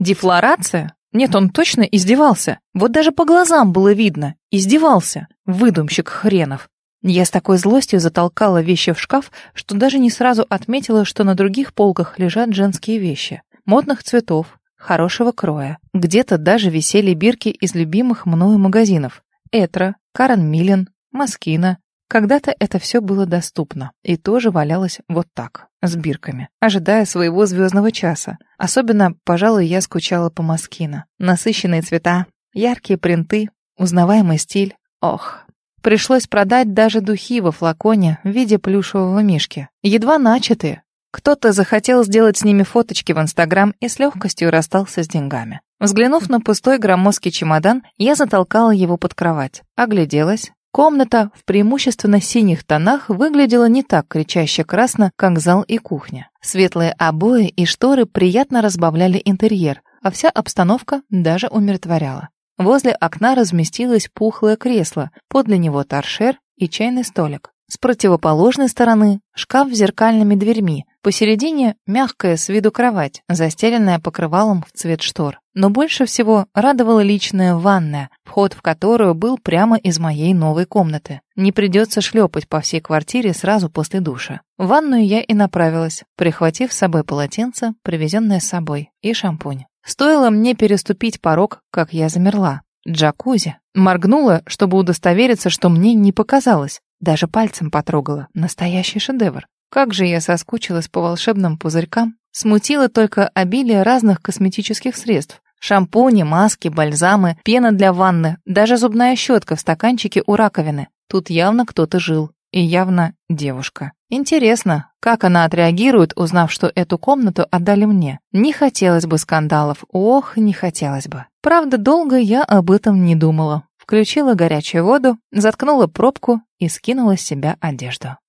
Дефлорация? Нет, он точно издевался. Вот даже по глазам было видно. Издевался. Выдумщик хренов. Я с такой злостью затолкала вещи в шкаф, что даже не сразу отметила, что на других полках лежат женские вещи. Модных цветов, хорошего кроя. Где-то даже висели бирки из любимых мною магазинов. Этра, Карен Миллен, Маскина. Когда-то это все было доступно и тоже валялось вот так, с бирками, ожидая своего звездного часа. Особенно, пожалуй, я скучала по Маскина. Насыщенные цвета, яркие принты, узнаваемый стиль. Ох, Пришлось продать даже духи во флаконе в виде плюшевого мишки. Едва начатые, кто-то захотел сделать с ними фоточки в Инстаграм и с легкостью расстался с деньгами. Взглянув на пустой громоздкий чемодан, я затолкала его под кровать. Огляделась. Комната в преимущественно синих тонах выглядела не так кричаще красно, как зал и кухня. Светлые обои и шторы приятно разбавляли интерьер, а вся обстановка даже умиротворяла. Возле окна разместилось пухлое кресло, подле него торшер и чайный столик. С противоположной стороны шкаф с зеркальными дверьми, посередине мягкая с виду кровать, застеленная покрывалом в цвет штор. Но больше всего радовала личная ванная, вход в которую был прямо из моей новой комнаты. Не придется шлепать по всей квартире сразу после душа. В ванную я и направилась, прихватив с собой полотенце, привезенное с собой, и шампунь. Стоило мне переступить порог, как я замерла. Джакузи. Моргнула, чтобы удостовериться, что мне не показалось. Даже пальцем потрогала. Настоящий шедевр. Как же я соскучилась по волшебным пузырькам. Смутило только обилие разных косметических средств. Шампуни, маски, бальзамы, пена для ванны, даже зубная щетка в стаканчике у раковины. Тут явно кто-то жил. И явно девушка. Интересно, как она отреагирует, узнав, что эту комнату отдали мне. Не хотелось бы скандалов. Ох, не хотелось бы. Правда, долго я об этом не думала включила горячую воду, заткнула пробку и скинула с себя одежду.